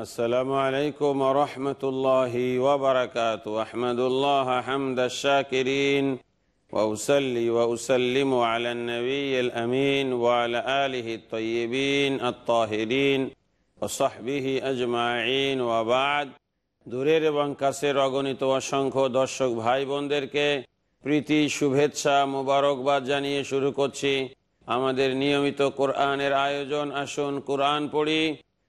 السلام عليكم ورحمة الله وبركاته أحمد الله حمد الشاكرين وأسلي وأسلم على النبي الأمين وعلى آله الطيبين الطاهرين وصحبه أجمعين وبعد দূরের এবং কাছের অগণিত অসংখ্য দর্শক ভাই বোনদেরকে প্রীতি শুভেচ্ছা মোবারকবাদ জানিয়ে শুরু করছি আমাদের নিয়মিত কোরআনের আয়োজন আসুন কোরআন পড়ি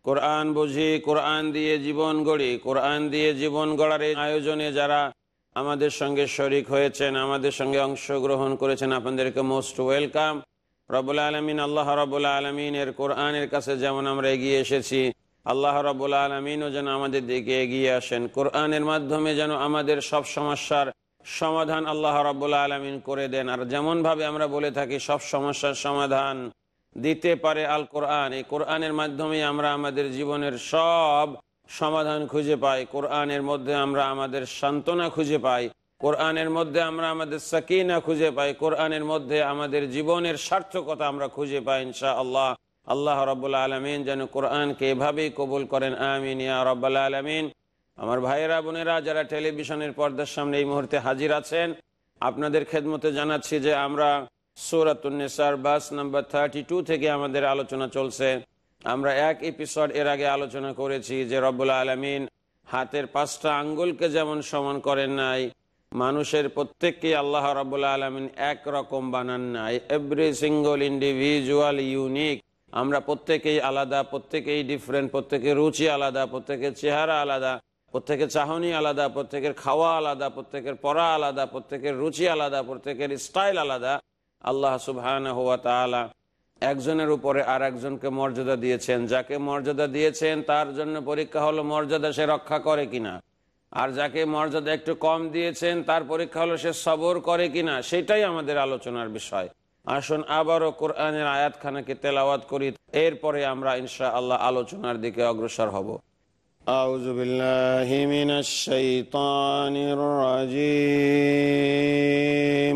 কোরআন বুঝি, কোরআন দিয়ে জীবন গড়ি, কোরআন দিয়ে জীবন গড়ার এই আয়োজনে যারা আমাদের সঙ্গে শরিক হয়েছেন, আমাদের সঙ্গে অংশগ্রহণ করেছেন, আপনাদেরকে মোস্ট ওয়েলকাম রবুল আলমিন, আল্লাহ রবুল্লা আলমিনের কোরআনের কাছে যেমন আমরা এগিয়ে এসেছি, আল্লাহ রবুল্লা আলমিনও যেন আমাদের দিকে এগিয়ে আসেন। কোরআনের মাধ্যমে যেন আমাদের সব সমস্যার সমাধান আল্লাহ রবুল্লা আলমিন করে দেন। আর যেমনভাবে আমরা বলে থাকি, সব সমস্যার সমাধান দিতে পারে আল কোরআন। এই কোরআনের মাধ্যমে আমরা আমাদের জীবনের সব সমাধান খুঁজে পাই। কোরআনের মধ্যে আমরা আমাদের সান্ত্বনা খুঁজে পাই। কোরআনের মধ্যে আমরা আমাদের সাকিনা খুঁজে পাই। কোরআনের মধ্যে আমাদের জীবনের সার্থকতা আমরা খুঁজে পাই ইনশা আল্লাহ আল্লাহ রব্বুল আলমিন যেন কোরআনকে এভাবেই কবুল করেন। আমিন ইয়া রব্বাল আলমিন। আমার ভাইয়েরা, বোনেরা, যারা টেলিভিশনের পর্দার সামনে এই মুহূর্তে হাজির আছেন, আপনাদের খেদমতে জানাচ্ছি যে আমরা সুরাতুন্নেসার, বাস নাম্বার থার্টি টু থেকে আমাদের আলোচনা চলছে। আমরা এক এপিসোড এর আগে আলোচনা করেছি যে রব্বুল্লা আলমিন হাতের পাঁচটা আঙ্গুলকে যেমন সমান করেন নাই, মানুষের প্রত্যেককে আল্লাহ রব্বুল্লা আলমিন এক রকম বানান নাই। এভরি সিঙ্গল ইন্ডিভিজুয়াল ইউনিক আমরা প্রত্যেকেই আলাদা, প্রত্যেকেই ডিফারেন্ট প্রত্যেকের রুচি আলাদা প্রত্যেকের চেহারা আলাদা প্রত্যেকের চাহনি আলাদা, প্রত্যেকের খাওয়া আলাদা, প্রত্যেকের পড়া আলাদা, প্রত্যেকের রুচি আলাদা, প্রত্যেকের স্টাইল আলাদা। আল্লাহ সুবহান হুয়া তালা একজনের উপরে আর একজনকে মর্যাদা দিয়েছেন যাকে মর্যাদা দিয়েছেন তার জন্য পরীক্ষা হলো মর্যাদা সে রক্ষা করে কিনা আর যাকে মর্যাদা একটু কম দিয়েছেন তার পরীক্ষা হলো সে সবর করে কিনা সেটাই আমাদের আলোচনার বিষয় আসুন আবারও কোরআনের আয়াতখানাকে তেলাওয়াত করি এরপরে আমরা ইনশা আল্লাহ আলোচনার দিকে অগ্রসর হব أعوذ بالله من الشيطان الرجيم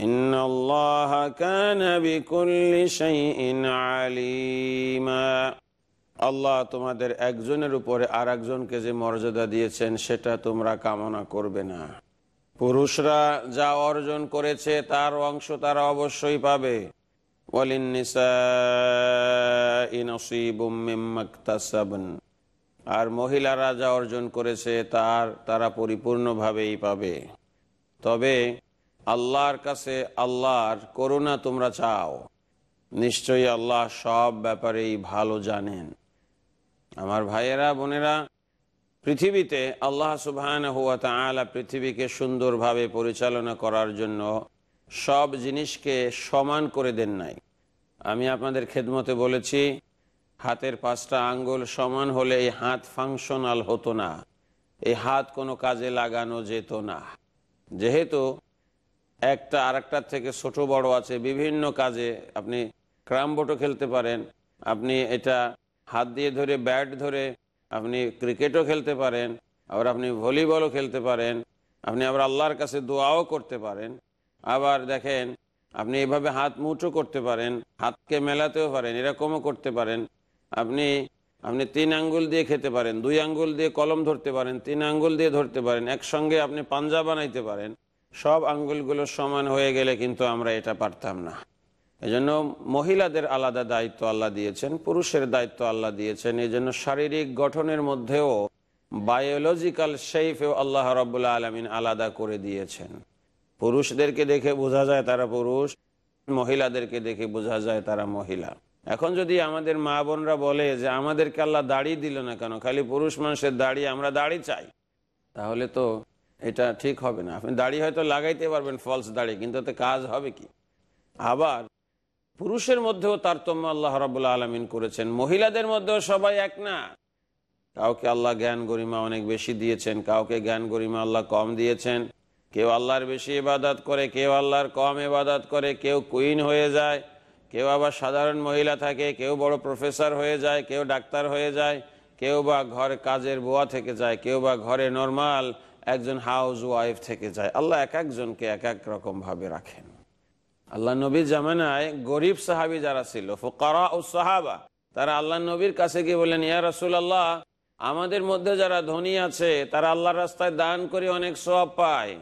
إن الله كان بكل شيء عليما আল্লাহ তোমাদের একজনের উপরে আর একজনকে যে মর্যাদা দিয়েছেন সেটা তোমরা কামনা করবে না পুরুষরা যা অর্জন করেছে তার অংশ তারা অবশ্যই পাবে আর মহিলারা যা অর্জন করেছে তার তারা পরিপূর্ণভাবেই পাবে তবে আল্লাহর কাছে আল্লাহর করুণা তোমরা চাও। নিশ্চয়ই আল্লাহ সব ব্যাপারেই ভালো জানেন। আমার ভাইয়েরা, বোনেরা, পৃথিবীতে আল্লাহ সুবহান হুয়া তালা পৃথিবীকে সুন্দরভাবে পরিচালনা করার জন্য সব জিনিসকে সমান করে দেন নাই। আমি আপনাদের খেদমতে বলেছি, হাতের পাঁচটা আঙ্গুল সমান হলে এই হাত ফাংশনাল হতো না। এই হাত কোনো কাজে লাগানো যেত না। যেহেতু একটা আরেকটার থেকে ছোট বড় আছে, বিভিন্ন কাজে আপনি ক্রামবোটও খেলতে পারেন, আপনি এটা হাত দিয়ে ধরে ব্যাট ধরে আপনি ক্রিকেটও খেলতে পারেন, আবার আপনি ভলিবলও খেলতে পারেন, আপনি আবার আল্লাহর কাছে দোয়াও করতে পারেন, আবার দেখেন আপনি এভাবে হাত মুঠো করতে পারেন, হাতকে মেলাতেও পারেন, এরকমও করতে পারেন, আপনি আপনি তিন আঙ্গুল দিয়ে খেতে পারেন, দুই আঙ্গুল দিয়ে কলম ধরতে পারেন, তিন আঙ্গুল দিয়ে ধরতে পারেন, একসঙ্গে আপনি পাঞ্জা বানাইতে পারেন সব আঙ্গুলগুলো সমান হয়ে গেলে কিন্তু আমরা এটা পারতাম না। এজন্য মহিলাদের আলাদা দায়িত্ব আল্লাহ দিয়েছেন, পুরুষের দায়িত্ব আল্লাহ দিয়েছেন। এই জন্য শারীরিক গঠনের মধ্যেও বায়োলজিক্যাল শেফেও আল্লাহ রবুল্লা আলমিন আলাদা করে দিয়েছেন। পুরুষদেরকে দেখে বোঝা যায় তারা পুরুষ, মহিলাদেরকে দেখে বোঝা যায় তারা মহিলা। এখন যদি আমাদের মা বোনরা বলে যে আমাদেরকে আল্লাহ দাড়ি দিল না কেন, খালি পুরুষ মানুষের দাড়ি আমরা দাড়ি চাই, তাহলে তো এটা ঠিক হবে না। আপনি দাড়ি হয়তো লাগাইতে পারবেন ফলস দাড়ি, কিন্তু এতে কাজ হবে কি? আবার পুরুষের মধ্যেও তারতম্য আল্লাহ রবুল্লা আলমিন করেছেন, মহিলাদের মধ্যেও সবাই এক না। কাউকে আল্লাহ জ্ঞান গরিমা অনেক বেশি দিয়েছেন, কাউকে জ্ঞান গরিমা আল্লাহ কম দিয়েছেন। কেউ আল্লাহর বেশি ইবাদত করে, কেউ আল্লাহর কম ইবাদত করে, কেউ কুইন হয়ে যায়, কেউ আবার সাধারণ মহিলা থাকে, কেউ বড় প্রফেসর হয়ে যায়, কেউ ডাক্তার হয়ে যায়, কেউ বা ঘরে কাজের বোয়া থেকে যায়, কেউ বা ঘরে নর্মাল একজন হাউস ওয়াইফ থেকে যায়। আল্লাহ এক একজনকে এক এক রকম ভাবে রাখেন। আল্লাহ নবীর জামানায় গরিব সাহাবি যারা ছিল, ফোকারা ও সাহাবা, তারা আল্লাহ নবীর কাছে গিয়ে বললেন, ইয়া রসুল আল্লাহ আমাদের মধ্যে যারা ধনী আছে, তারা আল্লাহর রাস্তায় দান করে অনেক সব পায়।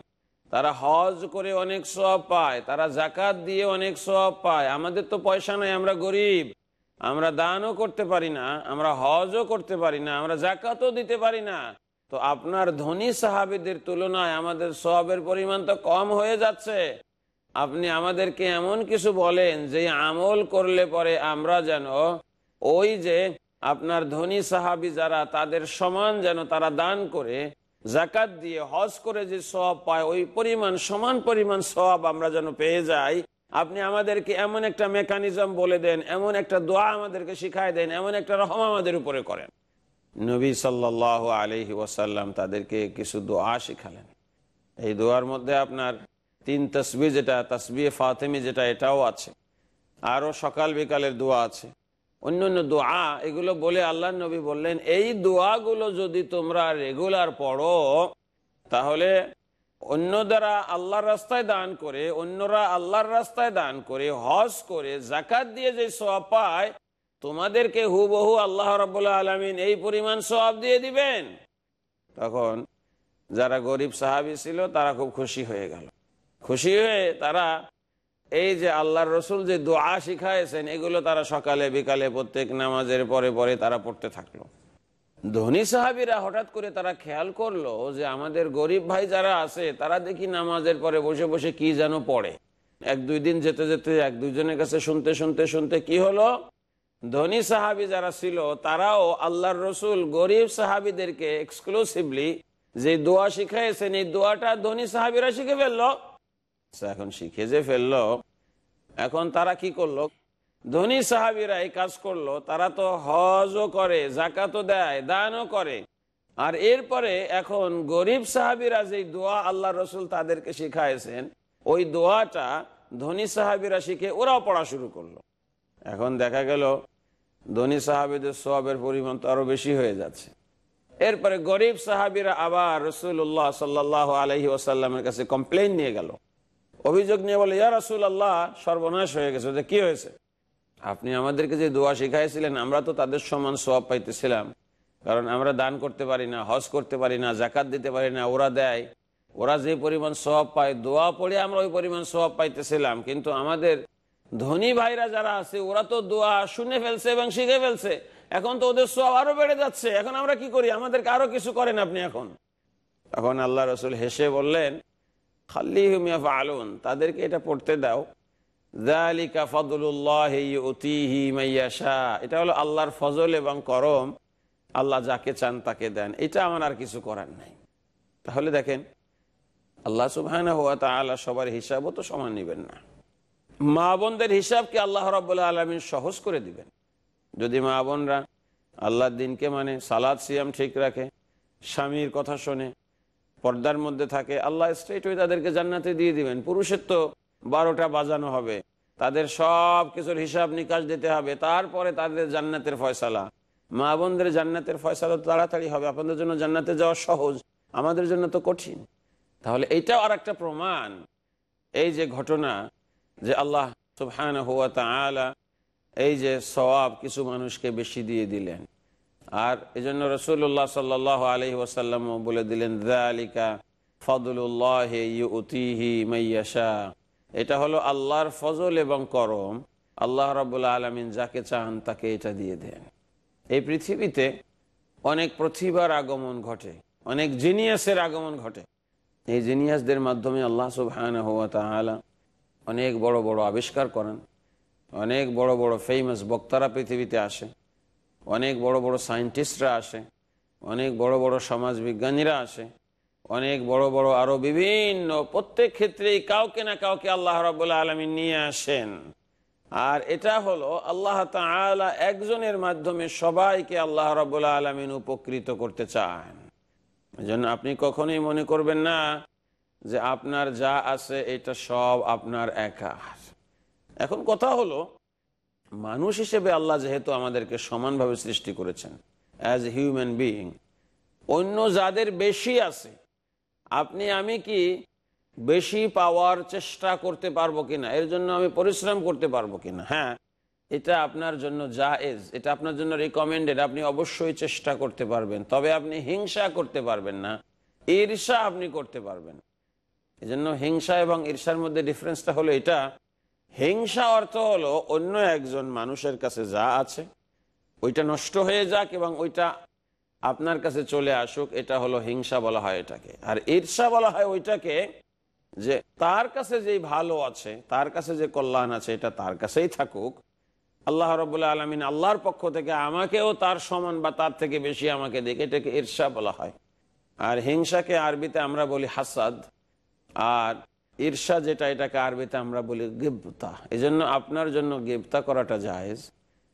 তারা হজ করে অনেক সব পায়। তারা জাকাত দিয়ে অনেক সব পায়। আমাদের তো পয়সা নাই, আমরা গরিব। আমরা দানও করতে পারি না, আমরা হজও করতে পারি না, আমরা জাকাতও দিতে পারি না। তো আপনার ধনী সাহাবিদের তুলনায় আমাদের সবের পরিমাণ তো কম হয়ে যাচ্ছে। আপনি আমাদেরকে এমন কিছু বলেন, যে আমল করলে পরে আমরা যেন ওই যে আপনার ধনী সাহাবি যারা, তাদের সমান যেন তারা দান করে জাকাত দিয়ে হজ করে যে সব পায়, ওই পরিমাণ, সমান পরিমাণ সব আমরা যেন পেয়ে যাই। আপনি আমাদেরকে এমন একটা মেকানিজম বলে দেন, এমন একটা দোয়া আমাদেরকে শিখাই দেন, এমন একটা রহম আমাদের উপরে করেন। নবী সাল্লাহ আলহি ওয়াসাল্লাম তাদেরকে কিছু দোয়া শিখালেন। এই দোয়ার মধ্যে আপনার তিন তসবি যেটা, তসবি ফাতেমি যেটা, এটাও আছে। আরও সকাল বিকালের দোয়া আছে। অন্য অন্য দোয়া, এগুলো বলে আল্লাহ নবী বললেন, এই দোয়াগুলো যদি তোমরা রেগুলার পড়ো, তাহলে অন্য দ্বারা আল্লাহর রাস্তায় দান করে, অন্যরা আল্লাহর রাস্তায় দান করে, হজ করে জাকাত দিয়ে যে সোয়া পায় তোমাদেরকে হুবহু আল্লাহ রবাহ আলমিন এই পরিমাণ সব দিয়ে দিবেন। তখন যারা গরিব সাহাবি ছিল, তারা খুব খুশি হয়ে গেল। খুশি হয়ে তারা এই যে আল্লাহর রসুল যে দোয়া শিখাইছেন, এগুলো তারা সকালে, বিকালে, প্রত্যেক নামাজের পরে পরে তারা পড়তে থাকল। ধনী সাহাবিরা হঠাৎ করে তারা খেয়াল করল যে আমাদের গরিব ভাই যারা আছে, তারা দেখি নামাজের পরে বসে বসে কি যেন পড়ে। এক দুই দিন যেতে যেতে এক দুইজনের কাছে শুনতে শুনতে শুনতে কি হলো? ধনী সাহাবি যারা ছিল তারাও আল্লাহর রসুল গরিব সাহাবিদেরকে এক্সক্লুসিভলি যে দোয়া শিখাইছেন এই দোয়াটা ধনী সাহাবিরা শিখে ফেলল। আচ্ছা, এখন শিখে যে ফেলল এখন তারা কি করল? ধনী সাহাবিরা এই কাজ করল তারা তো হজও করে জাকাতও দেয় দানও করে। আর এরপরে এখন গরিব সাহাবিরা যে দোয়া আল্লাহ রসুল তাদেরকে শিখাইছেন ওই দোয়াটা ধনী সাহাবিরা শিখে ওরাও পড়া শুরু করল। এখন দেখা গেল ধনী সাহাবিদের সবের পরিমাণ তো আরও বেশি হয়ে যাচ্ছে। এরপরে গরিব সাহাবিরা আবার রসুল্লাহ সাল্লাহ আলহি ওসাল্লামের কাছে কমপ্লেন নিয়ে গেল। অভিযোগ নিয়ে বলে, ইয়া রসুল আল্লাহ সর্বনাশ হয়ে গেছে। যে কি হয়েছে? আপনি আমাদেরকে যে দোয়া শিখাইছিলেন, আমরা তো তাদের সমান সোয়াব পাইতেছিলাম। কারণ আমরা দান করতে পারি না, হজ করতে পারি না জাকাত দিতে পারি না, ওরা দেয়। ওরা যে পরিমাণ সোয়াব পায়, দোয়া পড়ে আমরা ওই পরিমাণ সোয়াব পাইতেছিলাম। কিন্তু আমাদের ধনী ভাইরা যারা আছে, ওরা তো দোয়া শুনে ফেলছে এবং শিখে ফেলছে। এখন তো ওদের সব আরও বেড়ে যাচ্ছে। এখন আমরা কি করি? আমাদেরকে আরও কিছু করেন আপনি এখন। তখন আল্লাহ রসুল হেসে বললেন, খাল্লি হুমিয়া আলুন তাদেরকে এটা পড়তে দাও। এটা হলো আল্লাহর ফজল এবং করম। আল্লাহ যাকে চান তাকে দেন। এটা আমার আর কিছু করার নাই। তাহলে দেখেন, আল্লাহ সুবাহ সবার হিসাবও তো সমান নিবেন না। মা বোনদের হিসাবকে আল্লাহ রবাহ আলমিন সহজ করে দিবেন। যদি মা বোনরা আল্লাহর দিনকে মানে সালাদ, সিয়াম ঠিক রাখে, স্বামীর কথা শোনে, পর্দার মধ্যে থাকে, আল্লাহ স্ট্রেট হয়ে তাদেরকে জান্নাতে দিয়ে দিবেন। পুরুষের তো বারোটা বাজানো হবে। তাদের সব কিছুর হিসাব নিকাশ দিতে হবে। তারপরে তাদের জান্নাতের ফয়সালা। মা বোনদের জান্নাতের ফয়সালা তাড়াতাড়ি হবে। আপনাদের জন্য জান্নাতে যাওয়া সহজ। আমাদের জন্য তো কঠিন। তাহলে এইটাও আর একটা প্রমাণ। এই যে ঘটনা যে আল্লাহ সুবহান হুয়া তালা এই যে সওয়াব কিছু মানুষকে বেশি দিয়ে দিলেন। আর এই জন্য রসুল্লাহ সাল্লাহ আলহি ওসাল্লাম বলে দিলেন দালিকা ফদলুল্লাহ ইউতিহি মাইয়াশা এটা হলো আল্লাহর ফজল এবং করম। আল্লাহ রবুল্লা আলমিন যাকে চান তাকে এটা দিয়ে দেন। এই পৃথিবীতে অনেক প্রতিভার আগমন ঘটে, অনেক জিনিয়াসের আগমন ঘটে। এই জিনিয়াসদের মাধ্যমে আল্লাহ সুবহান হুয়া তালা অনেক বড় বড় আবিষ্কার করেন, অনেক বড় বড় ফেমাস বক্তারা পৃথিবীতে আসে, অনেক বড় বড় সায়েন্টিস্টরা আসে, অনেক বড় বড় সমাজ বিজ্ঞানীরা আসে, অনেক বড় বড় আরও বিভিন্ন প্রত্যেক ক্ষেত্রেই কাউকে না কাউকে আল্লাহ রাবুল্লাহ আলমিন নিয়ে আসেন। আর এটা হলো আল্লাহ তালা একজনের মাধ্যমে সবাইকে আল্লাহ রাবুল্লাহ আলমিন উপকৃত করতে চান। জন্য আপনি কখনোই মনে করবেন না যে আপনার যা আছে, এটা সব আপনার একা। এখন কথা হলো, মানুষ হিসেবে আল্লাহ যেহেতু আমাদেরকে সমানভাবে সৃষ্টি করেছেন অ্যাজ হিউম্যান বিইং অন্য যাদের বেশি আছে, আপনি, আমি কি বেশি পাওয়ার চেষ্টা করতে পারব কিনা? এর জন্য আমি পরিশ্রম করতে পারব কিনা? হ্যাঁ এটা আপনার জন্য জায়েজ, এটা আপনার জন্য রিকমেন্ডেড আপনি অবশ্যই চেষ্টা করতে পারবেন। তবে আপনি হিংসা করতে পারবেন না, ঈর্ষা আপনি করতে পারবেন। এই জন্য হিংসা এবং ঈর্ষার মধ্যে ডিফারেন্সটা হলো এটা। হিংসা অর্থ হলো অন্য একজন মানুষের কাছে যা আছে, ওইটা নষ্ট হয়ে যাক এবং ওইটা আপনার কাছে চলে আসুক, এটা হলো হিংসা বলা হয় এটাকে। আর ঈর্ষা বলা হয় ওইটাকে যে তার কাছে যেই ভালো আছে, তার কাছে যে কল্যাণ আছে, এটা তার কাছেই থাকুক। আল্লাহ রবুল্লাহ আলমিন আল্লাহর পক্ষ থেকে আমাকেও তার সমান বা তার থেকে বেশি আমাকে দেখে এটাকে ঈর্ষা বলা হয়। আর হিংসাকে আরবিতে আমরা বলি হাসাদ। আর ঈর্ষা যেটা, এটাকে আরবিতে আমরা বলি গিবতা। এই জন্য আপনার জন্য গিবতা করাটা জায়েজ,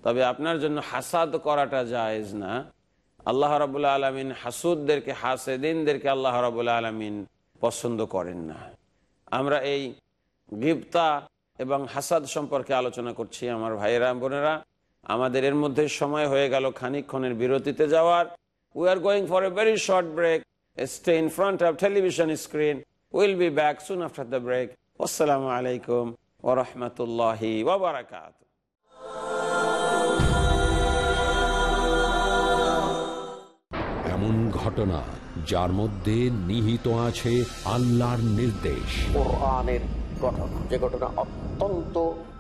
তবে আপনার জন্য হাসাদ করাটা জায়েজ না। আল্লাহ রাবুল্লাহ আলমিন হাসুদদেরকে, হাসেদিনদেরকে আল্লাহ রাবুল্লাহ আলমিন পছন্দ করেন না। আমরা এই গিবতা এবং হাসাদ সম্পর্কে আলোচনা করছি, আমার ভাইয়েরা, বোনেরা। আমাদের এর মধ্যে সময় হয়ে গেল খানিকক্ষণের বিরতিতে যাওয়ার। We are going for a very short break stay in front of television screen will be back soon after the break আসসালামু আলাইকুম ওরহমতুল্লাহি ওবরাকাত এমন ঘটনা যার মধ্যে নিহিত আছে আল্লাহর নির্দেশ। কোরআনের গঠন যে ঘটনা অত্যন্ত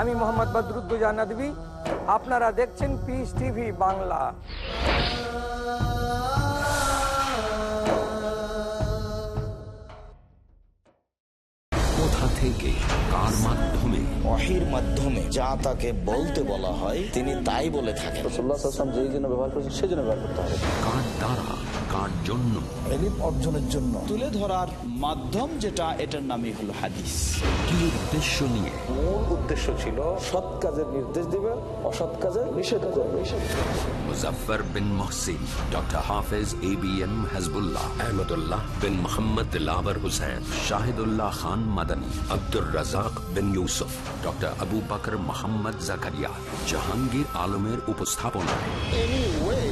আমি মোহাম্মদ বদরুদ্দুজা নদী আপনারা দেখছেন পিস টিভি বাংলা। কোথা থেকে কার মাধ্যমে? যা তাকে বলতে বলা হয় তিনি তাই বলে থাকেন। রসুল্লাহাম যেই জন্য ব্যবহার করেছেন সেই জন্য ব্যবহার করতে হবে। কার দ্বারা? কার জন্য। এলিম অর্জনের জন্য। তুলে ধরার মাধ্যম যেটা এটার নামই হলো হাদিস। কি উদ্দেশ্য নিয়ে? মূল উদ্দেশ্য ছিল সৎ কাজের নির্দেশ দিবে অসৎ কাজের নিষেধ করবে। Muzaffar bin Mohsin doctor Hafez A B M Hizbullah Ahmadullah bin Mohammad lover Hussain Shahidullah Khan Madani Abdur Razzak bin Yusuf doctor Abu Bakr Mohammad Zakaria Jahangir আলমের উপস্থাপনায়।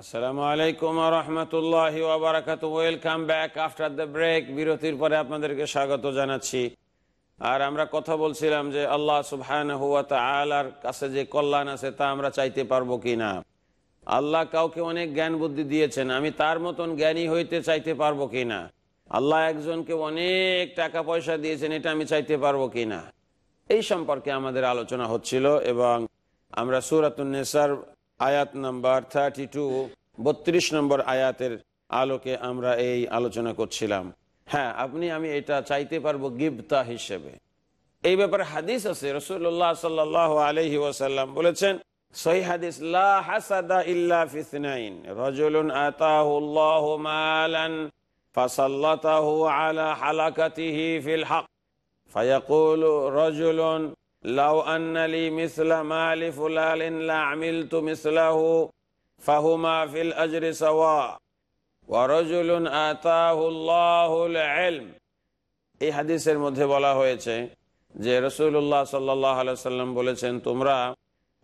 আসসালামু আলাইকুম রহমতুল্লাহ ওবরাকাত welcome back after the break বিরতির পরে আপনাদেরকে স্বাগত জানাচ্ছি। আর আমরা কথা বলছিলাম যে আল্লাহ সুবহান হুয়া আলার কাছে যে কল্যাণ আছে তা আমরা চাইতে পারব কি না আল্লাহ কাউকে অনেক জ্ঞান বুদ্ধি দিয়েছেন। আমি তার মতন জ্ঞানী হইতে চাইতে পারব কি না আল্লাহ একজনকে অনেক টাকা পয়সা দিয়েছেন, এটা আমি চাইতে পারব কি না এই সম্পর্কে আমাদের আলোচনা হচ্ছিল এবং আমরা সুরাতুন্নেসার আয়াত নাম্বার থার্টি টু বত্রিশ নম্বর আয়াতের আলোকে আমরা এই আলোচনা করছিলাম। হ্যাঁ আপনি, আমি এটা চাইতে পারব গিবতা হিসেবে। এই ব্যাপারে হাদিস আছে রসুল্লাহ সাল আলহি ওয়াসাল্লাম বলেছেন, সহি মালান লাউ আন্নালি মিসলা মা আলি ফুলাল ইনলা আমিল তু মিসলাহু ফাহুমা ফিল আজরি সাওয়া। ওয়ারজুল আতাহুল্লাহুল আলম এই হাদিসের মধ্যে বলা হয়েছে যে রসুল্লাহ সাল্লাহ সাল্লাম বলেছেন, তোমরা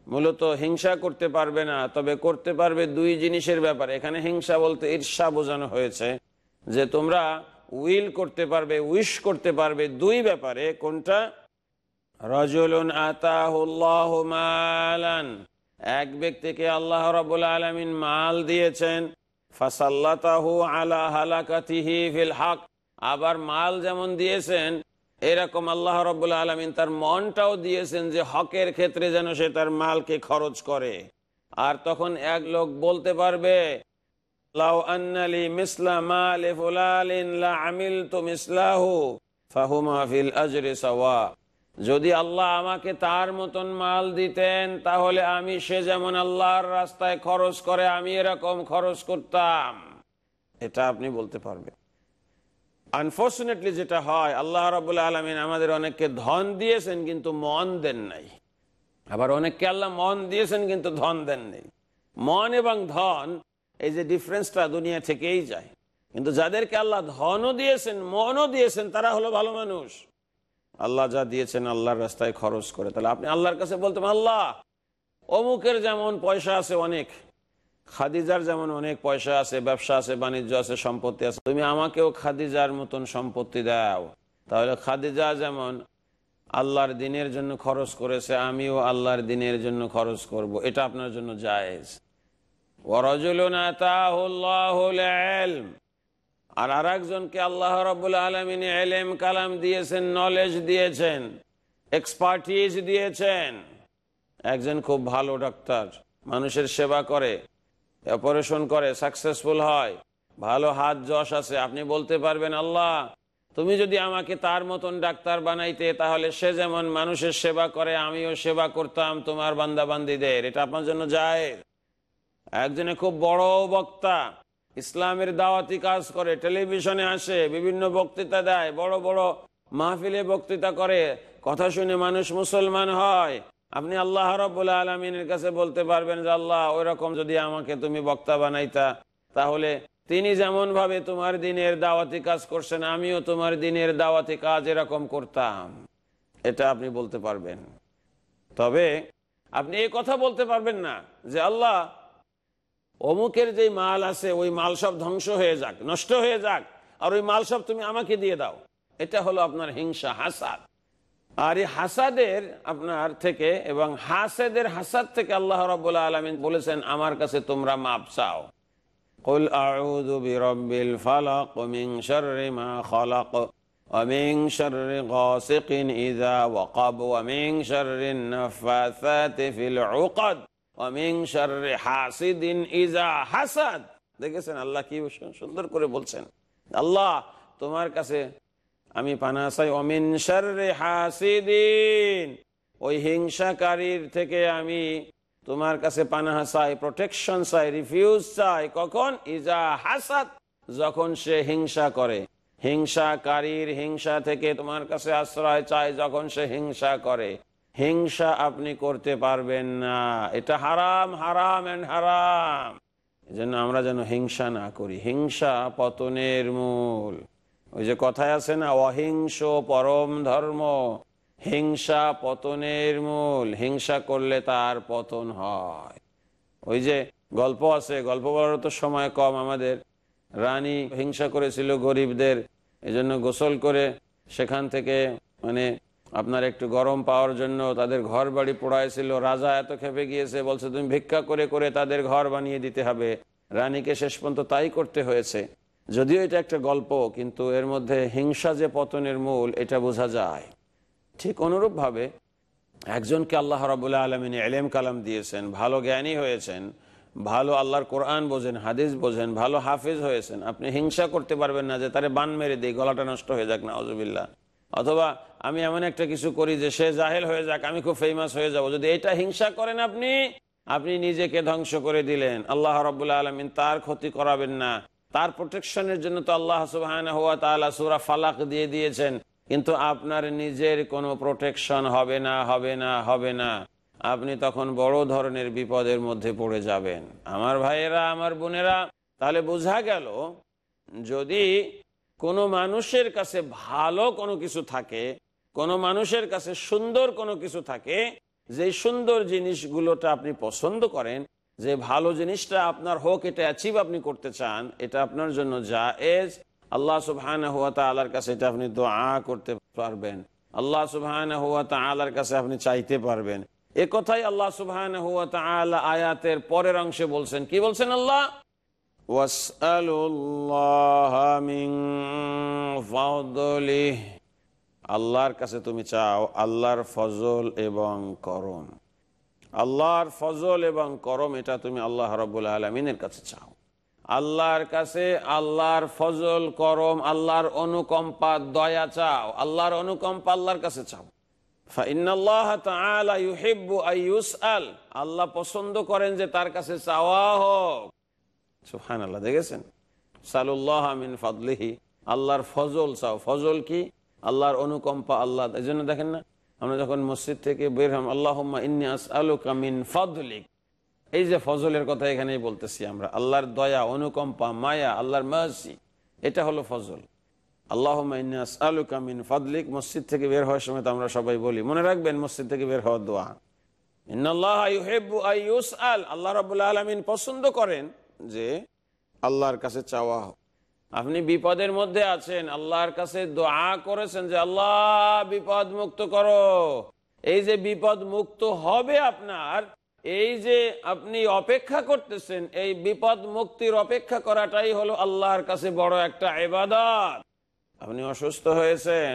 মূলত হিংসা করতে পারবে না, তবে করতে পারবে দুই জিনিসের ব্যাপারে। এখানে হিংসা বলতে ঈর্ষা বোঝানো হয়েছে যে তোমরা উইল করতে পারবে, উইশ করতে পারবে দুই ব্যাপারে। কোনটা? রজুলুন আতাহুল্লাহ মালান। এক ব্যক্তিকে আল্লাহ রাবুল আলমিন মাল দিয়েছেন, ফাসাল্লাতাহু আলা হালাকাতিহি ফিল হক। আবার মাল যেমন দিয়েছেন, এরকম আল্লাহ রব্বুল আলমিন তার মনটাও দিয়েছেন যে হকের ক্ষেত্রে যেন সে তার মালকে খরচ করে। আর তখন এক লোক বলতে পারবে, লাউ আন্নালি মিসলা মাল ফুলালিন লা আমিলতু মিসলাহু, ফাহুমা ফিল আজরি সাওয়া। যদি আল্লাহ আমাকে তার মতন মাল দিতেন, তাহলে আমি সে যেমন আল্লাহর রাস্তায় খরচ করে, আমি এরকম খরচ করতাম। এটা আপনি বলতে পারবেন। আনফর্চুনেটলি যেটা হয়, আল্লাহ রাবুল্লাহ আলমিন আমাদের অনেককে ধন দিয়েছেন, কিন্তু মন দেন নাই। আবার অনেককে আল্লাহ মন দিয়েছেন, কিন্তু ধন দেন নেই। মন এবং ধন, এই যে ডিফারেন্সটা দুনিয়া থেকেই যায়। কিন্তু যাদেরকে আল্লাহ ধনও দিয়েছেন, মনও দিয়েছেন, তারা হলো ভালো মানুষ। আল্লাহ যা দিয়েছেন আল্লাহর রাস্তায় খরচ করে। তাহলে আপনি আল্লাহর কাছে বলতেন আল্লাহ, অমুকের যেমন পয়সা আছে অনেক, খাদিজার যেমন অনেক পয়সা আছে, ব্যবসা আছে, বাণিজ্য আছে, সম্পত্তি আছে, তুমি আমাকেও খাদিজার মতন সম্পত্তি দাও। তাহলে খাদিজা যেমন আল্লাহর দিনের জন্য খরচ করেছে, আমিও আল্লাহর দিনের জন্য খরচ করব। এটা আপনার জন্য জায়েজ। আর আর একজনকে আল্লাহ রবুল আলমিন এলেম কালাম দিয়েছেন নলেজ দিয়েছেন এক্সপার্টিজ দিয়েছেন। একজন খুব ভালো ডাক্তার, মানুষের সেবা করে অপারেশন করে সাকসেসফুল হয়, ভালো হাত যশ আছে। আপনি বলতে পারবেন, আল্লাহ, তুমি যদি আমাকে তার মতন ডাক্তার বানাইতে, তাহলে সে যেমন মানুষের সেবা করে, আমিও সেবা করতাম তোমার বান্দা বান্দিদের এটা আপনার জন্য যায় একজনে খুব বড় বক্তা ইসলামের দাওয়াতি কাজ করে, টেলিভিশনে আসে, বিভিন্ন বক্তৃতা দেয়, বড় বড় মাহফিলে বক্তৃতা করে, কথা শুনে মানুষ মুসলমান হয়। আপনি আল্লাহ রব্বুল্লা আলমিনের কাছে বলতে পারবেন যে, আল্লাহ ওই রকম যদি আমাকে তুমি বক্তা বানাইতা, তাহলে তিনি যেমন ভাবে তোমার দিনের দাওয়াতি কাজ করছেন, আমিও তোমার দিনের দাওয়াতি কাজ এরকম করতাম। এটা আপনি বলতে পারবেন। তবে আপনি এই কথা বলতে পারবেন না যে, আল্লাহ অমুকের যে মাল আছে ওই মাল সব ধ্বংস হয়ে যাক নষ্ট হয়ে যাক আর ওই মাল সব তুমি আমাকে দিয়ে দাও এটা হলো আপনার হিংসা হাসাদ আর এই হাসাদের আপনার থেকে এবং হাসেদের হাসাদ থেকে আল্লাহ রবাহ আলমিন বলেছেন আমার কাছে তোমরা মাপ চাও قل أعوذ برب الفلق ومن شر ما خلق ومن شر غاسق إذا وقب ومن شر النفاثات في العقد হাসাদ। দেখেছেন আল্লাহ কি সুন্দর করে বলছেন, আল্লাহ, তোমার কাছে আমি পানা চাই। অমিন হাসিদিন। ওই হিংসাকারীর থেকে আমি তোমার কাছে পানাহা চাই প্রোটেকশন চাই রিফিউজ চাই। কখন? ইজা হাসাদ, যখন সে হিংসা করে। হিংসাকারীর হিংসা থেকে তোমার কাছে আশ্রয় চায় যখন সে হিংসা করে। হিংসা আপনি করতে পারবেন না। এটা হারাম হারাম এন্ড হারাম। এজন্য আমরা যেন হিংসা না করি। হিংসা পতনের মূল। ওই যে কথায় আছে না, অহিংস পরম ধর্ম। হিংসা পতনের মূল। হিংসা করলে তার পতন হয়। ওই যে গল্প আছে, গল্প বলার তো সময় কম আমাদের। রানী হিংসা করেছিল গরিবদের। এজন্য গোসল করে সেখান থেকে মানে আপনার একটু গরম পাওয়ার জন্য তাদের ঘর বাড়ি পোড়াইছিল, রাজা এত খেপে গিয়েছে, বলছে, তুমি ভিক্ষা করে করে তাদের ঘর বানিয়ে দিতে হবে। রানীকে শেষ পর্যন্ত তাই করতে হয়েছে। যদিও এটা একটা গল্প, কিন্তু এর মধ্যে হিংসা যে পতনের মূল, এটা বোঝা যায়। ঠিক অনুরূপভাবে একজনকে আল্লাহ রাবুল্লাহ আলমিন এলেম কালাম দিয়েছেন, ভালো জ্ঞানী হয়েছেন, ভালো আল্লাহর কোরআন বোঝেন, হাদিস বোঝেন, ভালো হাফিজ হয়েছেন। আপনি হিংসা করতে পারবেন না যে তারে বান মেরে দিই, গলাটা নষ্ট হয়ে যাক না অজুবিল্লা অথবা আমি এমন একটা কিছু করি যে সে জাহেল হয়ে যাক, আমি খুব ফেমাস হয়ে যাব। যদি এটা হিংসা করেন আপনি আপনি নিজেকে ধ্বংস করে দিলেন। আল্লাহ রবুল্লাহ আলমিন তার ক্ষতি করাবেন না। তার প্রোটেকশনের জন্য তো আল্লাহ সুবাহ সুরা ফালাক দিয়ে দিয়েছেন। কিন্তু আপনার নিজের কোনো প্রোটেকশন হবে না হবে না হবে না। আপনি তখন বড় ধরনের বিপদের মধ্যে পড়ে যাবেন। আমার ভাইয়েরা, আমার বোনেরা, তাহলে বোঝা গেল, যদি কোনো মানুষের কাছে ভালো কোনো কিছু থাকে, কোনো মানুষের কাছে সুন্দর কোনো কিছু থাকে, যে সুন্দর জিনিসগুলোটা আপনি পছন্দ করেন, যে ভালো জিনিসটা আপনার হোক, এটা অ্যাচিভ আপনি করতে চান, এটা আপনার জন্য যা এজ আল্লাহ সুবহান হুয়া তালার কাছে এটা আপনি দোয়া করতে পারবেন। আল্লাহ সুবহান হুয়া তালার কাছে আপনি চাইতে পারবেন। এ কথাই আল্লাহ সুবহান হুয়া তালা আয়াতের পরের অংশে বলছেন। কি বলছেন আল্লাহ? আল্লাহর কাছে তুমি চাও আল্লাহর ফজল এবং করম। আল্লাহর ফজল এবং করম এটা তুমি আল্লাহ রবুল আলমিনের কাছে চাও। আল্লাহর কাছে আল্লাহর ফজল, করম, আল্লাহর অনুকম্পা, দয়া চাও। আল্লাহর অনুকম্পা আল্লাহর কাছে চাও। আল্লাহ পছন্দ করেন যে তার কাছে চাওয়া হোক। সুহান আল্লাহ দেখেছেন? সালুল্লাহ আমিন ফাদলিহি, আল্লাহর ফজল চাও। ফজল কি? আল্লাহর অনুকম্পা, আল্লাহ। এই জন্য দেখেন না, আমরা যখন মসজিদ থেকে বের হম আল্লাহ ইন্নিয়াস আলু কামিন ফদলিক। এই যে ফজলের কথা এখানেই বলতেছি আমরা। আল্লাহর দয়া, অনুকম্পা, মায়া, আল্লাহর মাসি এটা হলো ফজল। আল্লাহ ইন্নিয়াস আলু কামিন ফদলিক, মসজিদ থেকে বের হওয়ার সময় তো আমরা সবাই বলি, মনে রাখবেন, মসজিদ থেকে বের হওয়ার দোয়া। আল্লাহ রবুল্লা আলমিন পছন্দ করেন যে আল্লাহর কাছে চাওয়া হোক। আপনি বিপদের মধ্যে আছেন, আল্লাহর কাছে দোয়া করেছেন যে, আল্লাহ, বিপদ মুক্ত করো। এই যে বিপদ মুক্ত হবে আপনার, এই যে আপনি অপেক্ষা করতেছেন, এই বিপদ মুক্তির অপেক্ষা করাটাই হলো আল্লাহর কাছে বড় একটা এবাদত আপনি অসুস্থ হয়েছেন,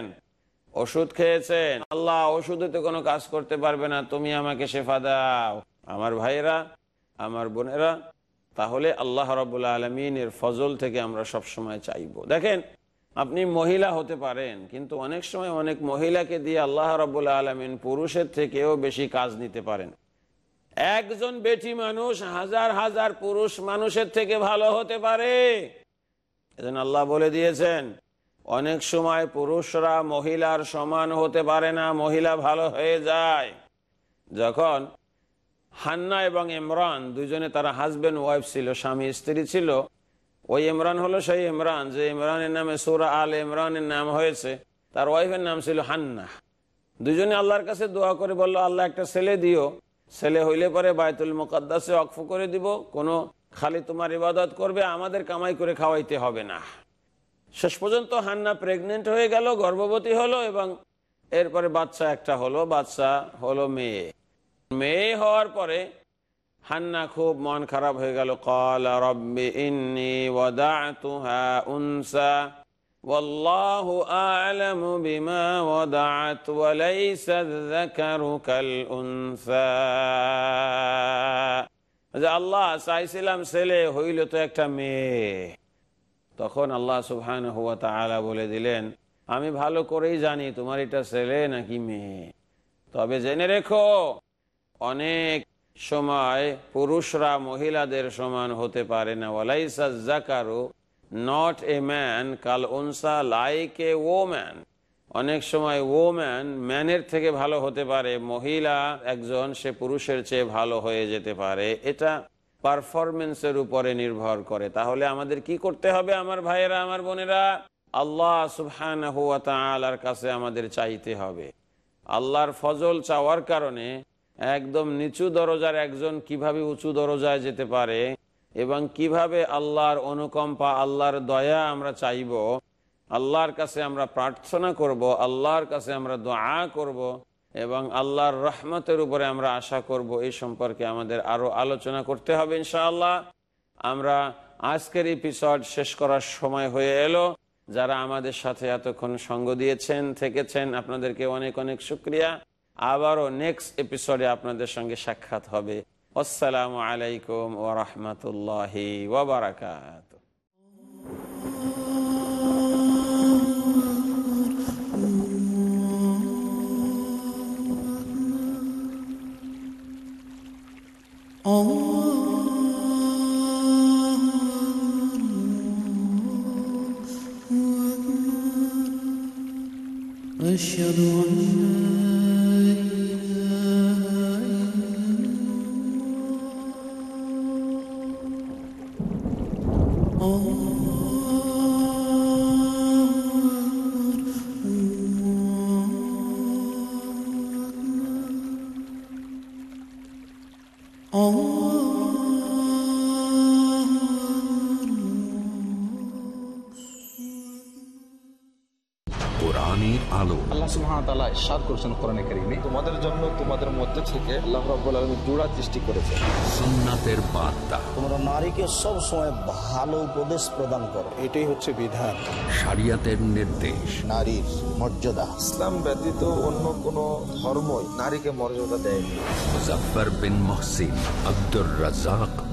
ওষুধ খেয়েছেন, আল্লাহ ওষুধে তো কোনো কাজ করতে পারবে না, তুমি আমাকে শেফা দাও। আমার ভাইয়েরা, আমার বোনেরা তাহলে আল্লাহ রবুল্লা আলমিনের ফজল থেকে আমরা সব সময় চাইব। দেখেন, আপনি মহিলা হতে পারেন, কিন্তু অনেক সময় অনেক মহিলাকে দিয়ে আল্লাহ রবুল্লা আলমিন পুরুষের থেকেও বেশি কাজ নিতে পারেন। একজন বেটি মানুষ হাজার হাজার পুরুষ মানুষের থেকে ভালো হতে পারে। আল্লাহ বলে দিয়েছেন, অনেক সময় পুরুষরা মহিলার সমান হতে পারে না, মহিলা ভালো হয়ে যায়। যখন হান্না এবং ইমরান দুজনে তারা হাজবেন্ড ওয়াইফ ছিল, স্বামী, স্ত্রী ছিল। ওই ইমরান হলো সেই ইমরান, যে ইমরানের নামে সুরা আল ইমরানের নাম হয়েছে, তার ওয়াইফের নাম ছিল হান্না। দুজনে আল্লাহর কাছে দোয়া করে বলল, আল্লাহ, একটা ছেলে দিও। ছেলে হইলে পরে বায়তুল মোকাদ্দাসে অক্ফ করে দিব। কোনো খালি তোমার ইবাদত করবে, আমাদের কামাই করে খাওয়াইতে হবে না। শেষ পর্যন্ত হান্না প্রেগনেন্ট হয়ে গেল, গর্ভবতী হলো এবং এরপরে বাচ্চা একটা হলো, বাচ্চা হলো মেয়ে। মেয়ে হওয়ার পরে হান্না খুব মন খারাপ হয়ে গেল কলা রব্বি ইন্নি ওয়াদাতুহা উনসা والله أعلم بما وضعت وليس الذكر كالأنثى আল্লাহ চাইছিলাম ছেলে হইল তো একটা মেয়ে তখন আল্লাহ সুবহান হুয়া তাআলা বলে দিলেন আমি ভালো করেই জানি তোমার এটা ছেলে নাকি মেয়ে তবে জেনে রেখো অনেক সময় পুরুষরা মহিলাদের সমান হতে পারে না। ওয়ালাইসা জাকারু নট এ ম্যান কাল উনসা লাইক এ ও ম্যান অনেক সময় ও ম্যান ম্যানের থেকে ভালো হতে পারে, মহিলা একজন, সে পুরুষের চেয়ে ভালো হয়ে যেতে পারে। এটা পারফরমেন্সের উপরে নির্ভর করে। তাহলে আমাদের কি করতে হবে আমার ভাইয়েরা, আমার বোনেরা? আল্লাহ সুবহানাহু ওয়া তাআলার কাছে আমাদের চাইতে হবে। আল্লাহর ফজল চাওয়ার কারণে একদম নিচু দরজার একজন কীভাবে উঁচু দরজায় যেতে পারে এবং কীভাবে আল্লাহর অনুকম্পা, আল্লাহর দয়া আমরা চাইব, আল্লাহর কাছে আমরা প্রার্থনা করব, আল্লাহর কাছে আমরা দোয়া করব এবং আল্লাহর রহমতের উপরে আমরা আশা করব এই সম্পর্কে আমাদের আরও আলোচনা করতে হবে ইনশাআল্লাহ। আমরা আজকের এপিসোড শেষ করার সময় হয়ে এলো। যারা আমাদের সাথে এতক্ষণ সঙ্গ দিয়েছেন, থেকেছেন, আপনাদেরকে অনেক অনেক শুক্রিয়া। আবারও নেক্সট এপিসোডে আপনাদের সঙ্গে সাক্ষাৎ হবে আসসালামু আলাইকুম ও রহমতুল্লাহি ওবরাকাত أشهد أن لا তাআলা ইরশাদ করেছেন কোরআনে কারীমে। তোমাদের জন্য তোমাদের মধ্যে থেকে আল্লাহ রাব্বুল আলামিন জোড়া সৃষ্টি করেছেন সুন্নাতের বার্তা। তোমরা নারীকে সব সময় ভালো উপদেশ প্রদান করো। এটাই হচ্ছে বিধান। শরিয়াতের নির্দেশ। নারীর মর্যাদা। ইসলাম ব্যতীত অন্য কোন ধর্মই নারীকে মর্যাদা দেয়নি। Muzaffar bin Mohsin Abdur Razzaq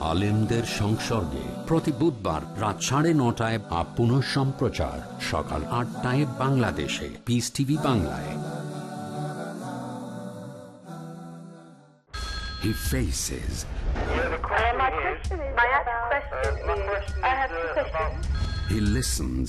আলেমদের সংসর্গে প্রতি বুধবার রাত সাড়ে নটায় বা পুনঃ সম্প্রচার সকাল আটটায় বাংলাদেশে পিস টিভি বাংলায় He faces, My question is, my question is, I have two questions. he listens,